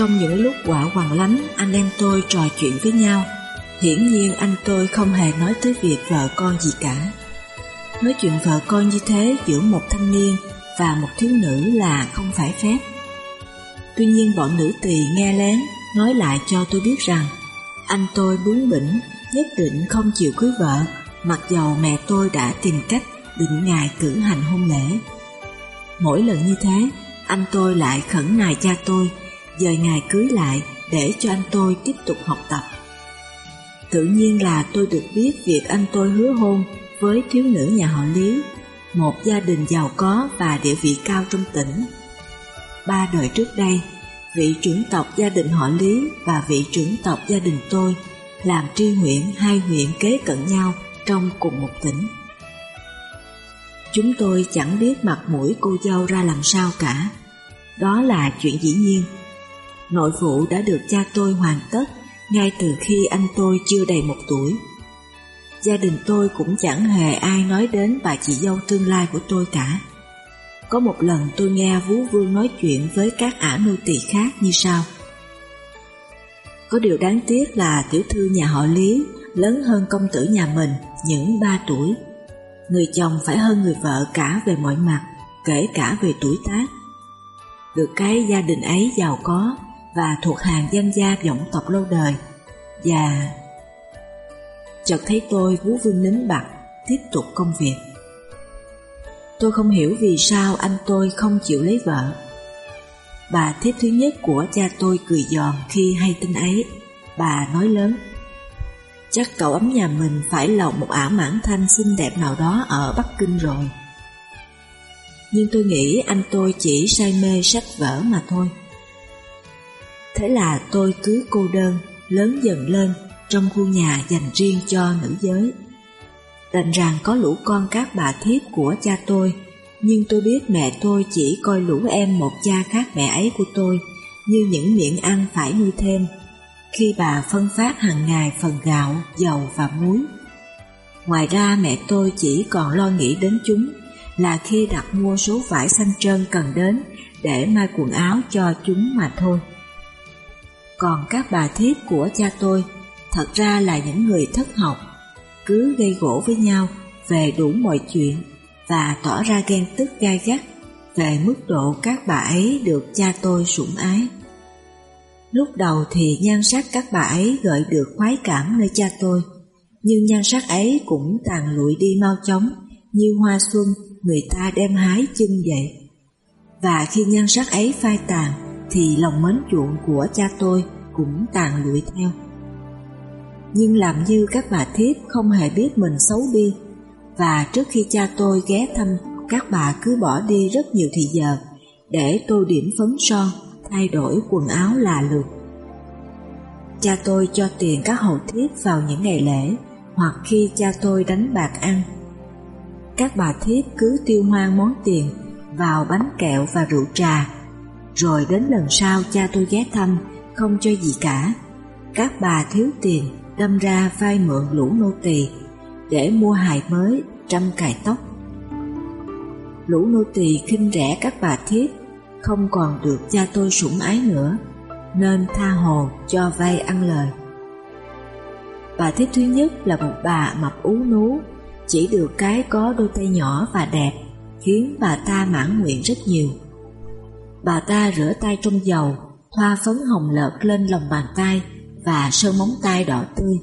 Trong những lúc quả hoàng lánh anh em tôi trò chuyện với nhau. Hiển nhiên anh tôi không hề nói tới việc vợ con gì cả. Nói chuyện vợ con như thế giữa một thanh niên và một thiếu nữ là không phải phép. Tuy nhiên bọn nữ tỳ nghe lén nói lại cho tôi biết rằng anh tôi bướng bỉnh nhất định không chịu cưới vợ mặc dầu mẹ tôi đã tìm cách định ngày cử hành hôn lễ. Mỗi lần như thế, anh tôi lại khẩn nài cha tôi dời ngày cưới lại để cho anh tôi tiếp tục học tập. Tự nhiên là tôi được biết việc anh tôi hứa hôn với thiếu nữ nhà họ Lý, một gia đình giàu có và địa vị cao trong tỉnh. Ba đời trước đây, vị trưởng tộc gia đình họ Lý và vị trưởng tộc gia đình tôi làm tri huyện hai huyện kế cận nhau trong cùng một tỉnh. Chúng tôi chẳng biết mặt mũi cô dâu ra làm sao cả. Đó là chuyện dĩ nhiên. Nội vụ đã được cha tôi hoàn tất ngay từ khi anh tôi chưa đầy một tuổi. Gia đình tôi cũng chẳng hề ai nói đến bà chị dâu tương lai của tôi cả. Có một lần tôi nghe Vú Vương nói chuyện với các ả nô tỳ khác như sau. Có điều đáng tiếc là tiểu thư nhà họ Lý lớn hơn công tử nhà mình những ba tuổi. Người chồng phải hơn người vợ cả về mọi mặt, kể cả về tuổi tác. Được cái gia đình ấy giàu có và thuộc hàng danh gia vọng tộc lâu đời. Và... Chợt thấy tôi vú vương nín bặt, tiếp tục công việc. Tôi không hiểu vì sao anh tôi không chịu lấy vợ. Bà thiếp thứ nhất của cha tôi cười giòn khi hay tin ấy. Bà nói lớn. Chắc cậu ấm nhà mình phải lộng một ả mãn thanh xinh đẹp nào đó ở Bắc Kinh rồi. Nhưng tôi nghĩ anh tôi chỉ say mê sách vở mà thôi. Thế là tôi cứ cô đơn, lớn dần lên trong khu nhà dành riêng cho nữ giới. Đành rằng có lũ con các bà thiếp của cha tôi, nhưng tôi biết mẹ tôi chỉ coi lũ em một cha khác mẹ ấy của tôi như những miệng ăn phải nuôi thêm khi bà phân phát hàng ngày phần gạo, dầu và muối. Ngoài ra mẹ tôi chỉ còn lo nghĩ đến chúng là khi đặt mua số vải xanh trơn cần đến để may quần áo cho chúng mà thôi. Còn các bà thiếp của cha tôi thật ra là những người thất học, cứ gây gỗ với nhau về đủ mọi chuyện và tỏ ra ghen tức gai gắt về mức độ các bà ấy được cha tôi sủng ái. Lúc đầu thì nhan sắc các bà ấy gợi được khoái cảm nơi cha tôi, nhưng nhan sắc ấy cũng tàn lụi đi mau chóng như hoa xuân người ta đem hái chân vậy. Và khi nhan sắc ấy phai tàn thì lòng mến chuộng của cha tôi cũng tàn lụi theo. Nhưng làm như các bà thiếp không hề biết mình xấu đi và trước khi cha tôi ghé thăm các bà cứ bỏ đi rất nhiều thời giờ để tô điểm phấn son thay đổi quần áo là lượt. Cha tôi cho tiền các hầu thiếp vào những ngày lễ hoặc khi cha tôi đánh bạc ăn. Các bà thiếp cứ tiêu hoang món tiền vào bánh kẹo và rượu trà, rồi đến lần sau cha tôi ghé thăm không cho gì cả. Các bà thiếu tiền đâm ra vay mượn lũ nô tỳ để mua hài mới, trăm cài tóc. Lũ nô tỳ khinh rẻ các bà thiếp không còn được cha tôi sủng ái nữa, nên tha hồ cho vay ăn lời. Bà thiếp thứ nhất là một bà mập ú nú, chỉ được cái có đôi tay nhỏ và đẹp, khiến bà ta mãn nguyện rất nhiều. Bà ta rửa tay trong dầu, thoa phấn hồng lợt lên lòng bàn tay và sơn móng tay đỏ tươi.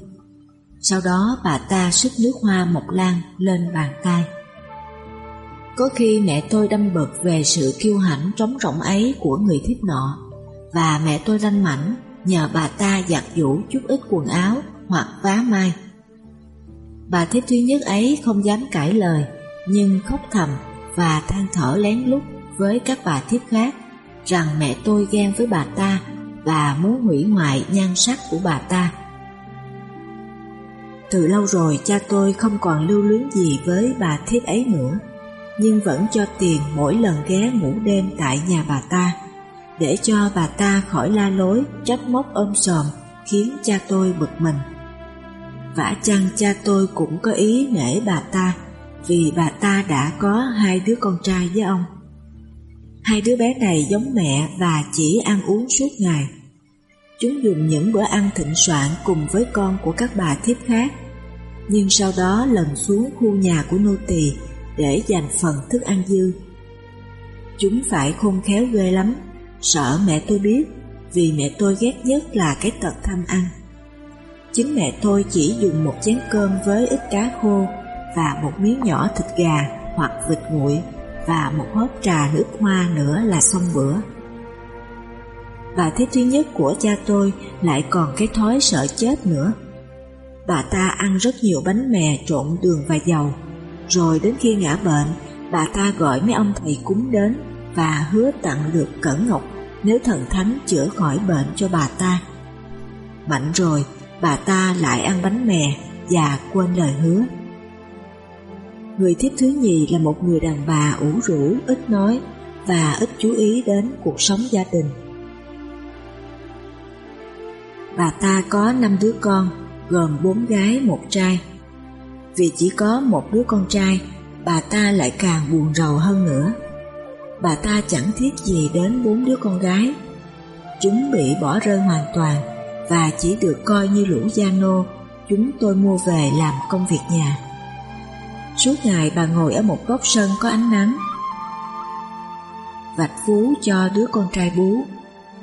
Sau đó bà ta sức nước hoa mộc lan lên bàn tay. Có khi mẹ tôi đâm bực về sự kiêu hãnh trống rỗng ấy của người thiếp nọ và mẹ tôi ranh mảnh nhờ bà ta giặt giũ chút ít quần áo hoặc vá mai. Bà thiếp thứ nhất ấy không dám cãi lời nhưng khóc thầm và than thở lén lút với các bà thiếp khác rằng mẹ tôi ghen với bà ta và muốn hủy hoại nhan sắc của bà ta. Từ lâu rồi cha tôi không còn lưu luyến gì với bà thiếp ấy nữa, nhưng vẫn cho tiền mỗi lần ghé ngủ đêm tại nhà bà ta, để cho bà ta khỏi la lối, trách móc ôm sòm, khiến cha tôi bực mình. Vả chăng cha tôi cũng có ý nể bà ta, vì bà ta đã có hai đứa con trai với ông. Hai đứa bé này giống mẹ và chỉ ăn uống suốt ngày, Chúng dùng những bữa ăn thịnh soạn cùng với con của các bà thiếp khác, nhưng sau đó lần xuống khu nhà của nô tỳ để dành phần thức ăn dư. Chúng phải khôn khéo ghê lắm, sợ mẹ tôi biết, vì mẹ tôi ghét nhất là cái tật tham ăn. Chính mẹ tôi chỉ dùng một chén cơm với ít cá khô và một miếng nhỏ thịt gà hoặc vịt nguội và một hớp trà nước hoa nữa là xong bữa. Bà thế thứ nhất của cha tôi lại còn cái thói sợ chết nữa. Bà ta ăn rất nhiều bánh mè trộn đường và dầu, rồi đến khi ngã bệnh, bà ta gọi mấy ông thầy cúng đến và hứa tặng được cẩn ngọc nếu thần thánh chữa khỏi bệnh cho bà ta. Mạnh rồi, bà ta lại ăn bánh mè và quên lời hứa. Người thiếp thứ nhì là một người đàn bà ủ rũ, ít nói và ít chú ý đến cuộc sống gia đình. Bà ta có năm đứa con, gồm bốn gái một trai. Vì chỉ có một đứa con trai, bà ta lại càng buồn rầu hơn nữa. Bà ta chẳng thiết gì đến bốn đứa con gái. Chúng bị bỏ rơi hoàn toàn và chỉ được coi như lũ gia nô chúng tôi mua về làm công việc nhà. Suốt ngày bà ngồi ở một góc sân có ánh nắng. Vạch phú cho đứa con trai bú.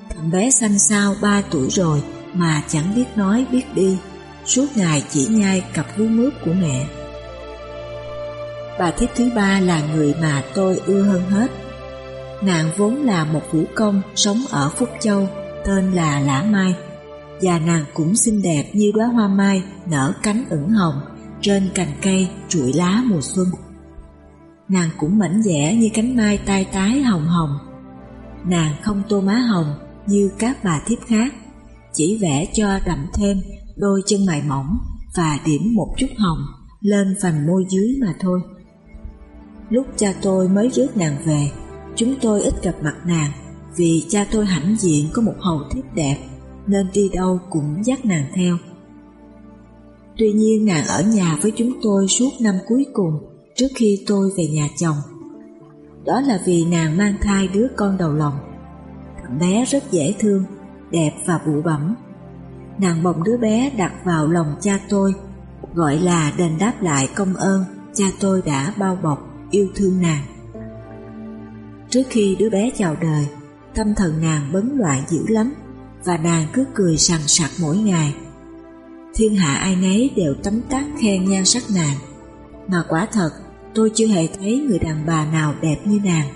Thằng bé xanh xao 3 tuổi rồi Mà chẳng biết nói, biết đi. Suốt ngày chỉ nhai cặp vú mướp của mẹ. Bà thiếp thứ ba là người mà tôi ưa hơn hết. Nàng vốn là một vũ công sống ở Phúc Châu, Tên là Lã Mai, Và nàng cũng xinh đẹp như đóa hoa mai nở cánh ửng hồng trên cành cây chuỗi lá mùa xuân. Nàng cũng mảnh dẻ như cánh mai tai tái hồng hồng. Nàng không tô má hồng như các bà thiếp khác, chỉ vẽ cho đậm thêm đôi chân mày mỏng và điểm một chút hồng lên phần môi dưới mà thôi. Lúc cha tôi mới rước nàng về, chúng tôi ít gặp mặt nàng vì cha tôi hãnh diện có một hầu thiếp đẹp nên đi đâu cũng dắt nàng theo. Tuy nhiên nàng ở nhà với chúng tôi suốt năm cuối cùng trước khi tôi về nhà chồng. Đó là vì nàng mang thai đứa con đầu lòng. Thằng bé rất dễ thương, đẹp và bụ bẩm. Nàng bồng đứa bé đặt vào lòng cha tôi, gọi là đền đáp lại công ơn cha tôi đã bao bọc, yêu thương nàng. Trước khi đứa bé chào đời, tâm thần nàng bấn loạn dữ lắm và nàng cứ cười sằng sặc mỗi ngày thiên hạ ai nấy đều tấm tắc khen nhan sắc nàng. Mà quả thật, tôi chưa hề thấy người đàn bà nào đẹp như nàng.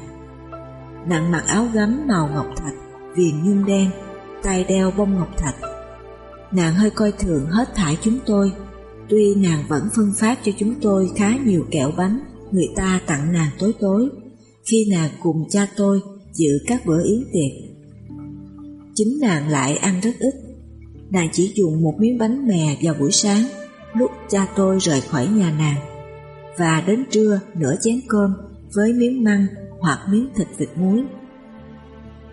Nàng mặc áo gấm màu ngọc thạch, viền nhung đen, tay đeo bông ngọc thạch. Nàng hơi coi thường hết thải chúng tôi, tuy nàng vẫn phân phát cho chúng tôi khá nhiều kẹo bánh người ta tặng nàng tối tối, khi nàng cùng cha tôi dự các bữa yến tiệc. Chính nàng lại ăn rất ít, nàng chỉ dùng một miếng bánh mè vào buổi sáng lúc cha tôi rời khỏi nhà nàng và đến trưa nửa chén cơm với miếng măng hoặc miếng thịt vịt muối.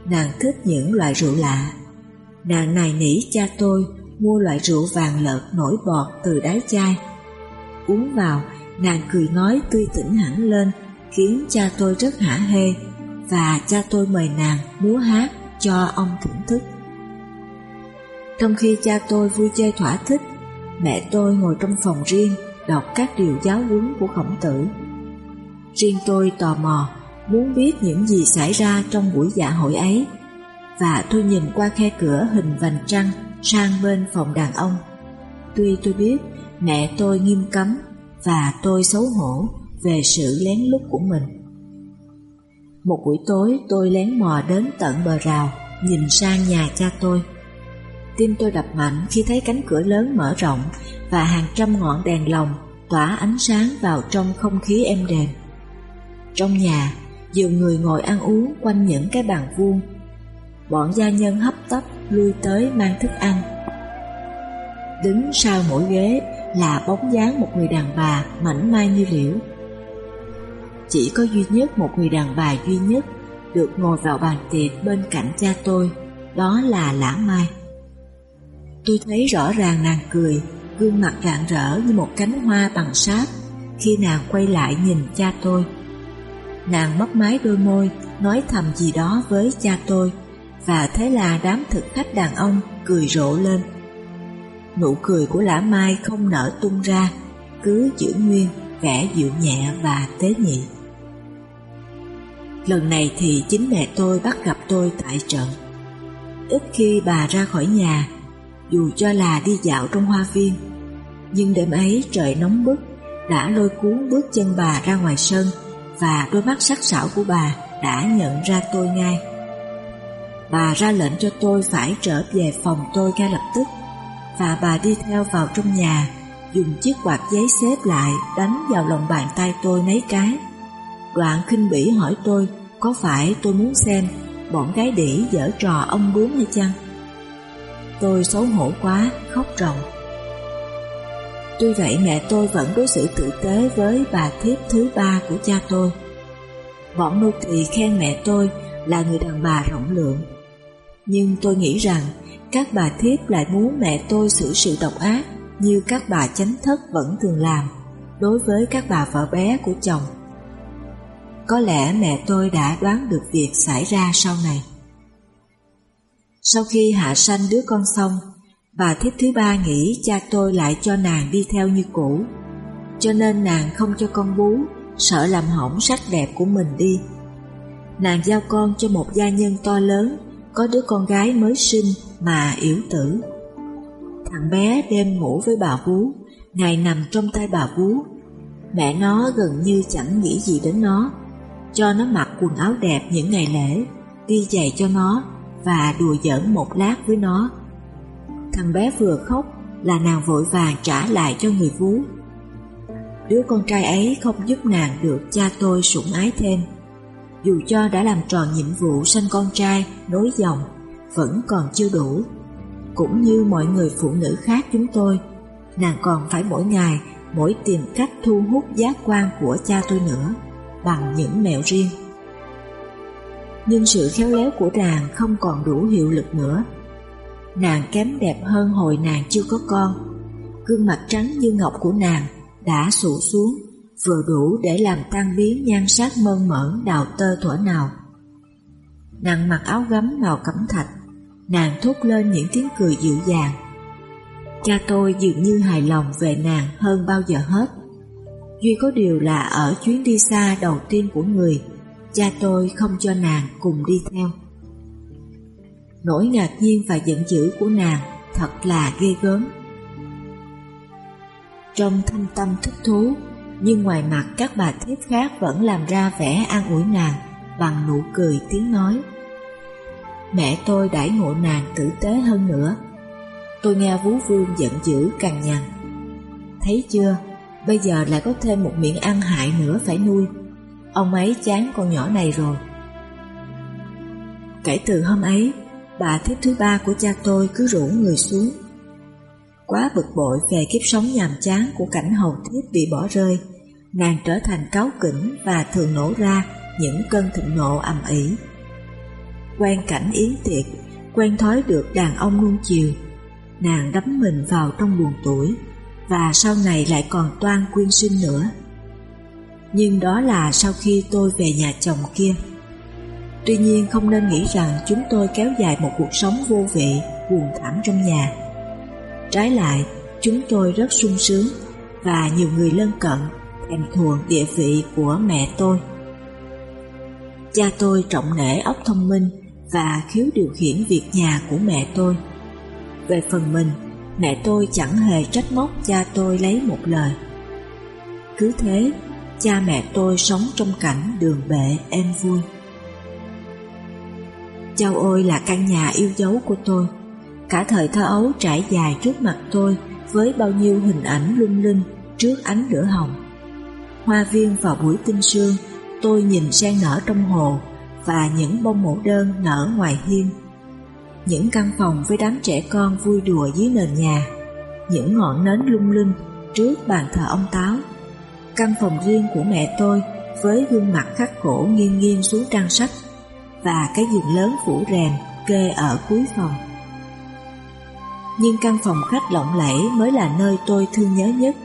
Nàng thích những loại rượu lạ. Nàng này nỉ cha tôi mua loại rượu vàng lợt nổi bọt từ đáy chai. Uống vào, nàng cười nói tươi tỉnh hẳn lên khiến cha tôi rất hả hê và cha tôi mời nàng múa hát cho ông thưởng thức. Trong khi cha tôi vui chơi thỏa thích, mẹ tôi ngồi trong phòng riêng đọc các điều giáo huấn của khổng tử. Riêng tôi tò mò, muốn biết những gì xảy ra trong buổi dạ hội ấy, và tôi nhìn qua khe cửa hình vành trăng sang bên phòng đàn ông. Tuy tôi biết mẹ tôi nghiêm cấm và tôi xấu hổ về sự lén lút của mình. Một buổi tối tôi lén mò đến tận bờ rào, nhìn sang nhà cha tôi. Tim tôi đập mạnh khi thấy cánh cửa lớn mở rộng và hàng trăm ngọn đèn lồng tỏa ánh sáng vào trong không khí êm đềm. Trong nhà, nhiều người ngồi ăn uống quanh những cái bàn vuông. Bọn gia nhân hấp tấp lui tới mang thức ăn. Đứng sau mỗi ghế là bóng dáng một người đàn bà mảnh mai như liễu. Chỉ có duy nhất một người đàn bà duy nhất được ngồi vào bàn tiệc bên cạnh cha tôi, đó là Lã Mai. Tôi thấy rõ ràng nàng cười, gương mặt rạng rỡ như một cánh hoa bằng sáp khi nàng quay lại nhìn cha tôi. Nàng mấp mái đôi môi, nói thầm gì đó với cha tôi và thế là đám thực khách đàn ông cười rộ lên. Nụ cười của Lã Mai không nở tung ra, cứ giữ nguyên, vẻ dịu nhẹ và tế nhị. Lần này thì chính mẹ tôi bắt gặp tôi tại trận. Ít khi bà ra khỏi nhà, dù cho là đi dạo trong hoa viên, nhưng đêm ấy trời nóng bức đã lôi cuốn bước chân bà ra ngoài sân và đôi mắt sắc sảo của bà đã nhận ra tôi ngay. Bà ra lệnh cho tôi phải trở về phòng tôi ngay lập tức và bà đi theo vào trong nhà dùng chiếc quạt giấy xếp lại đánh vào lòng bàn tay tôi mấy cái. Đoạn khinh bỉ hỏi tôi có phải tôi muốn xem bọn gái đỉ dở trò ông bướm hay chăng? Tôi xấu hổ quá, khóc ròng. Tuy vậy mẹ tôi vẫn đối xử tử tế với bà thiếp thứ ba của cha tôi. Bọn nô tỳ khen mẹ tôi là người đàn bà rộng lượng. Nhưng tôi nghĩ rằng các bà thiếp lại muốn mẹ tôi xử sự độc ác như các bà chánh thất vẫn thường làm đối với các bà vợ bé của chồng. Có lẽ mẹ tôi đã đoán được việc xảy ra sau này. Sau khi hạ sanh đứa con xong, bà thiếp thứ ba nghĩ cha tôi lại cho nàng đi theo như cũ, cho nên nàng không cho con bú, sợ làm hỏng sắc đẹp của mình đi. Nàng giao con cho một gia nhân to lớn, có đứa con gái mới sinh mà yếu tử. Thằng bé đêm ngủ với bà vú, ngày nằm trong tay bà vú. Mẹ nó gần như chẳng nghĩ gì đến nó, cho nó mặc quần áo đẹp những ngày lễ, đi giày cho nó và đùa giỡn một lát với nó. Thằng bé vừa khóc là nàng vội vàng trả lại cho người vú. Đứa con trai ấy không giúp nàng được cha tôi sủng ái thêm. Dù cho đã làm tròn nhiệm vụ sanh con trai nối dòng, vẫn còn chưa đủ. Cũng như mọi người phụ nữ khác chúng tôi, nàng còn phải mỗi ngày mỗi tìm cách thu hút giác quan của cha tôi nữa bằng những mẹo riêng. Nhưng sự khéo léo của nàng không còn đủ hiệu lực nữa. Nàng kém đẹp hơn hồi nàng chưa có con. Gương mặt trắng như ngọc của nàng đã sụ xuống, vừa đủ để làm tan biến nhan sắc mơn mởn đào tơ thuở nào. Nàng mặc áo gấm màu cẩm thạch, nàng thốt lên những tiếng cười dịu dàng. Cha tôi dường như hài lòng về nàng hơn bao giờ hết. Duy có điều là ở chuyến đi xa đầu tiên của người, cha tôi không cho nàng cùng đi theo. Nỗi ngạc nhiên và giận dữ của nàng thật là ghê gớm. Trong thanh tâm thích thú, nhưng ngoài mặt các bà thiếp khác vẫn làm ra vẻ an ủi nàng bằng nụ cười tiếng nói. Mẹ tôi đãi ngộ nàng tử tế hơn nữa. Tôi nghe Vú Vương giận dữ cằn nhằn. Thấy chưa, bây giờ lại có thêm một miệng ăn hại nữa phải nuôi. Ông ấy chán con nhỏ này rồi. Kể từ hôm ấy, bà thiếp thứ ba của cha tôi cứ rủ người xuống. Quá bực bội về kiếp sống nhàm chán của cảnh hầu thiếp bị bỏ rơi, nàng trở thành cáu kỉnh và thường nổ ra những cơn thịnh nộ ầm ĩ. Quen cảnh yến tiệc, quen thói được đàn ông nuông chiều, nàng đắm mình vào trong buồn tuổi, và sau này lại còn toan quyên sinh nữa. Nhưng đó là sau khi tôi về nhà chồng kia. Tuy nhiên không nên nghĩ rằng chúng tôi kéo dài một cuộc sống vô vị, buồn thảm trong nhà. Trái lại, chúng tôi rất sung sướng và nhiều người lân cận thèm thuồng địa vị của mẹ tôi. Cha tôi trọng nể óc thông minh và khiếu điều khiển việc nhà của mẹ tôi. Về phần mình, mẹ tôi chẳng hề trách móc cha tôi lấy một lời. Cứ thế, cha mẹ tôi sống trong cảnh đường bệ êm vui. Châu ôi là căn nhà yêu dấu của tôi. Cả thời thơ ấu trải dài trước mặt tôi với bao nhiêu hình ảnh lung linh trước ánh lửa hồng. Hoa viên vào buổi tinh sương, tôi nhìn sen nở trong hồ và những bông mẫu đơn nở ngoài hiên. Những căn phòng với đám trẻ con vui đùa dưới nền nhà, những ngọn nến lung linh trước bàn thờ ông Táo. Căn phòng riêng của mẹ tôi với gương mặt khắc khổ nghiêng nghiêng xuống trang sách và cái giường lớn phủ rèm kê ở cuối phòng. Nhưng căn phòng khách lộng lẫy mới là nơi tôi thương nhớ nhất.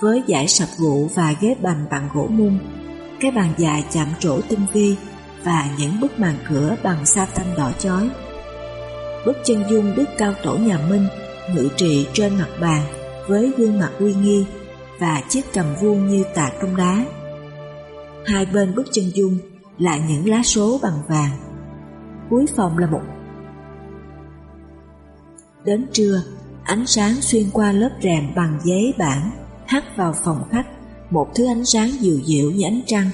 Với giải sập gụ và ghế bành bằng gỗ mung, cái bàn dài chạm trổ tinh vi và những bức màn cửa bằng sa tanh đỏ chói. Bức chân dung đức cao tổ nhà Minh ngự trị trên mặt bàn với gương mặt uy nghi và chiếc cầm vuông như tạc trong đá. Hai bên bức chân dung là những lá số bằng vàng. Cuối phòng là một Đến trưa, ánh sáng xuyên qua lớp rèm bằng giấy bản hắt vào phòng khách, một thứ ánh sáng dịu dịu như ánh trăng,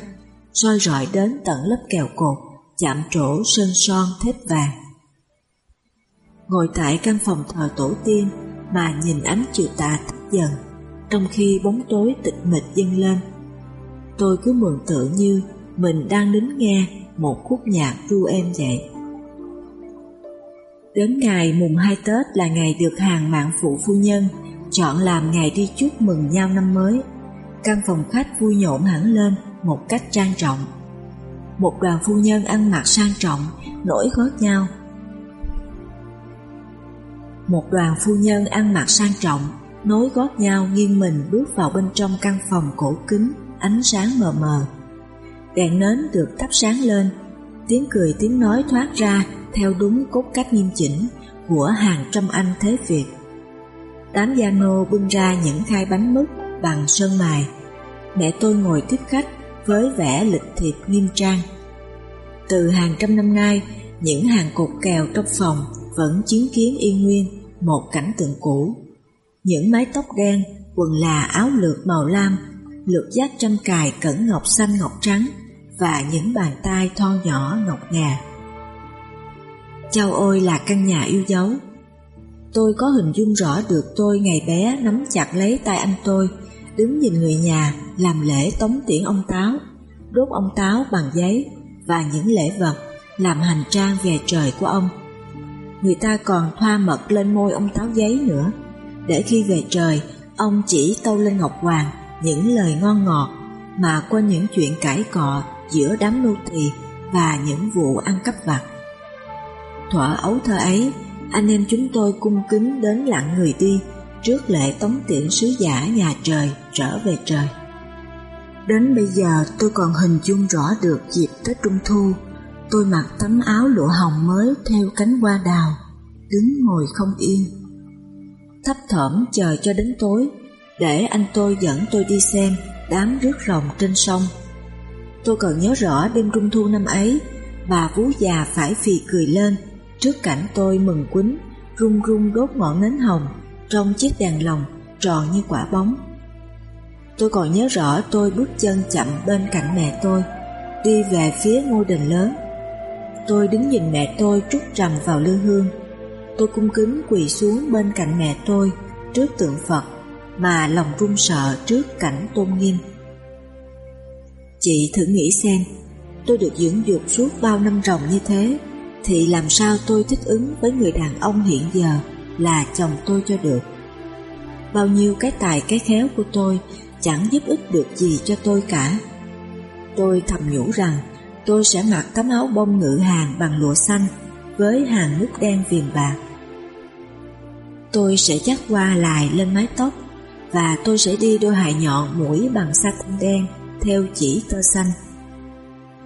soi rọi đến tận lớp kèo cột, chạm trổ sơn son thép vàng. Ngồi tại căn phòng thờ tổ tiên mà nhìn ánh chiều tà tắt dần, trong khi bóng tối tịch mịch dâng lên. Tôi cứ mường tượng như mình đang đứng nghe một khúc nhạc ru em vậy. Đến ngày mùng 2 Tết là ngày được hàng mạng phụ phu nhân chọn làm ngày đi chúc mừng nhau năm mới. Căn phòng khách vui nhộn hẳn lên một cách trang trọng. Một đoàn phu nhân ăn mặc sang trọng, nổi gót nhau. Một đoàn phu nhân ăn mặc sang trọng, nối gót nhau nghiêng mình bước vào bên trong căn phòng cổ kính, ánh sáng mờ mờ. Đèn nến được thắp sáng lên, tiếng cười tiếng nói thoát ra theo đúng cốt cách nghiêm chỉnh của hàng trăm anh thế Việt. Đám gia nô bưng ra những khai bánh mứt bằng sơn mài. Mẹ tôi ngồi tiếp khách với vẻ lịch thiệp nghiêm trang. Từ hàng trăm năm nay, những hàng cột kèo trong phòng vẫn chứng kiến yên nguyên một cảnh tượng cũ. Những mái tóc đen, quần là áo lược màu lam, lược giác trăm cài cẩn ngọc xanh ngọc trắng và những bàn tay thon nhỏ ngọc ngà. Châu ôi là căn nhà yêu dấu. Tôi có hình dung rõ được tôi ngày bé nắm chặt lấy tay anh tôi, đứng nhìn người nhà làm lễ tống tiễn ông Táo, đốt ông Táo bằng giấy và những lễ vật làm hành trang về trời của ông. Người ta còn thoa mật lên môi ông Táo giấy nữa, để khi về trời, ông chỉ tâu lên Ngọc Hoàng những lời ngon ngọt mà quên những chuyện cãi cọ giữa đám nô tỳ và những vụ ăn cắp vặt. Thỏa ấu thơ ấy, anh em chúng tôi cung kính đến lặng người đi trước lễ tống tiễn sứ giả nhà trời trở về trời. Đến bây giờ tôi còn hình dung rõ được dịp Tết Trung Thu, tôi mặc tấm áo lụa hồng mới theo cánh hoa đào, đứng ngồi không yên. Thấp thỏm chờ cho đến tối, để anh tôi dẫn tôi đi xem đám rước rồng trên sông. Tôi còn nhớ rõ đêm Trung Thu năm ấy, bà vú già phải phì cười lên Trước cảnh tôi mừng quýnh, rung rung đốt ngọn nến hồng trong chiếc đèn lồng tròn như quả bóng. Tôi còn nhớ rõ tôi bước chân chậm bên cạnh mẹ tôi, đi về phía ngôi đền lớn. Tôi đứng nhìn mẹ tôi trút trầm vào lư hương. Tôi cung kính quỳ xuống bên cạnh mẹ tôi trước tượng Phật mà lòng run sợ trước cảnh tôn nghiêm. Chị thử nghĩ xem, tôi được dưỡng dục suốt bao năm ròng như thế thì làm sao tôi thích ứng với người đàn ông hiện giờ là chồng tôi cho được. Bao nhiêu cái tài cái khéo của tôi chẳng giúp ích được gì cho tôi cả. Tôi thầm nhủ rằng tôi sẽ mặc tấm áo bông ngự hàng bằng lụa xanh với hàng nút đen viền bạc. Tôi sẽ chắt qua lại lên mái tóc, và tôi sẽ đi đôi hài nhọn mũi bằng satin đen theo chỉ tơ xanh.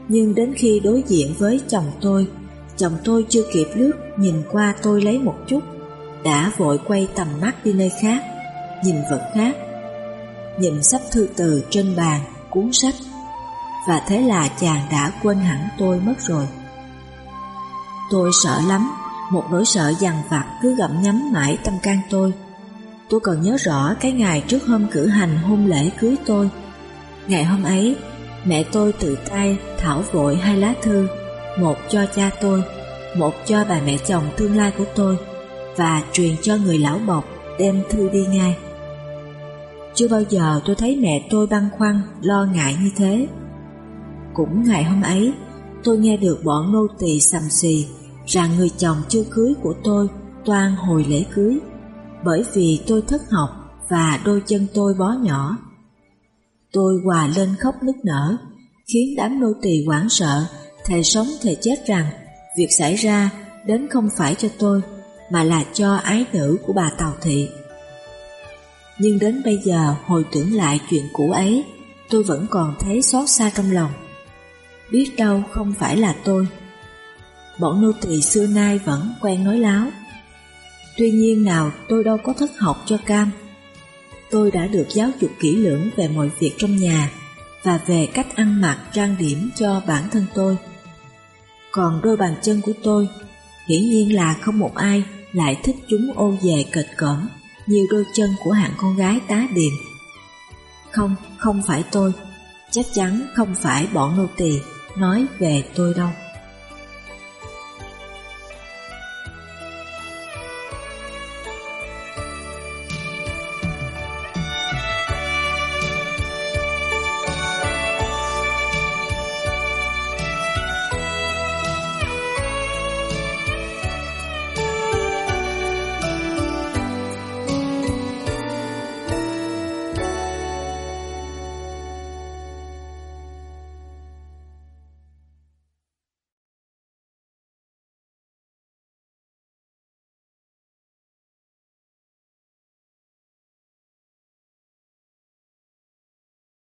Nhưng đến khi đối diện với chồng tôi Chồng tôi chưa kịp lướt nhìn qua tôi lấy một chút, Đã vội quay tầm mắt đi nơi khác, Nhìn vật khác, Nhìn sắp thư từ trên bàn Cuốn sách, Và thế là chàng đã quên hẳn tôi mất rồi Tôi sợ lắm một nỗi sợ dằn vặt cứ gặm nhắm mãi tâm can tôi Tôi còn nhớ rõ cái ngày trước hôm cử hành hôn lễ cưới tôi Ngày hôm ấy Mẹ tôi tự tay thảo vội hai lá thư một cho cha tôi, một cho bà mẹ chồng tương lai của tôi và truyền cho người lão bọc đem thư đi ngay. Chưa bao giờ tôi thấy mẹ tôi băn khoăn, lo ngại như thế. Cũng ngày hôm ấy, tôi nghe được bọn nô tỳ sầm xì rằng người chồng chưa cưới của tôi toan hồi lễ cưới bởi vì tôi thất học và đôi chân tôi bó nhỏ. Tôi hòa lên khóc nức nở, khiến đám nô tỳ hoảng sợ thề sống thề chết rằng việc xảy ra đến không phải cho tôi mà là cho ái nữ của bà Tào Thị. Nhưng đến bây giờ hồi tưởng lại chuyện cũ ấy, tôi vẫn còn thấy xót xa trong lòng. biết đâu không phải là tôi. Bọn nô tỳ xưa nay vẫn quen nói láo. Tuy nhiên nào tôi đâu có thất học cho cam. Tôi đã được giáo dục kỹ lưỡng về mọi việc trong nhà và về cách ăn mặc trang điểm cho bản thân tôi. Còn đôi bàn chân của tôi, hiển nhiên là không một ai lại thích chúng ô về kịch cỡm như đôi chân của hạng con gái tá điềm. Không, không phải tôi, chắc chắn không phải bọn nô tỳ nói về tôi đâu.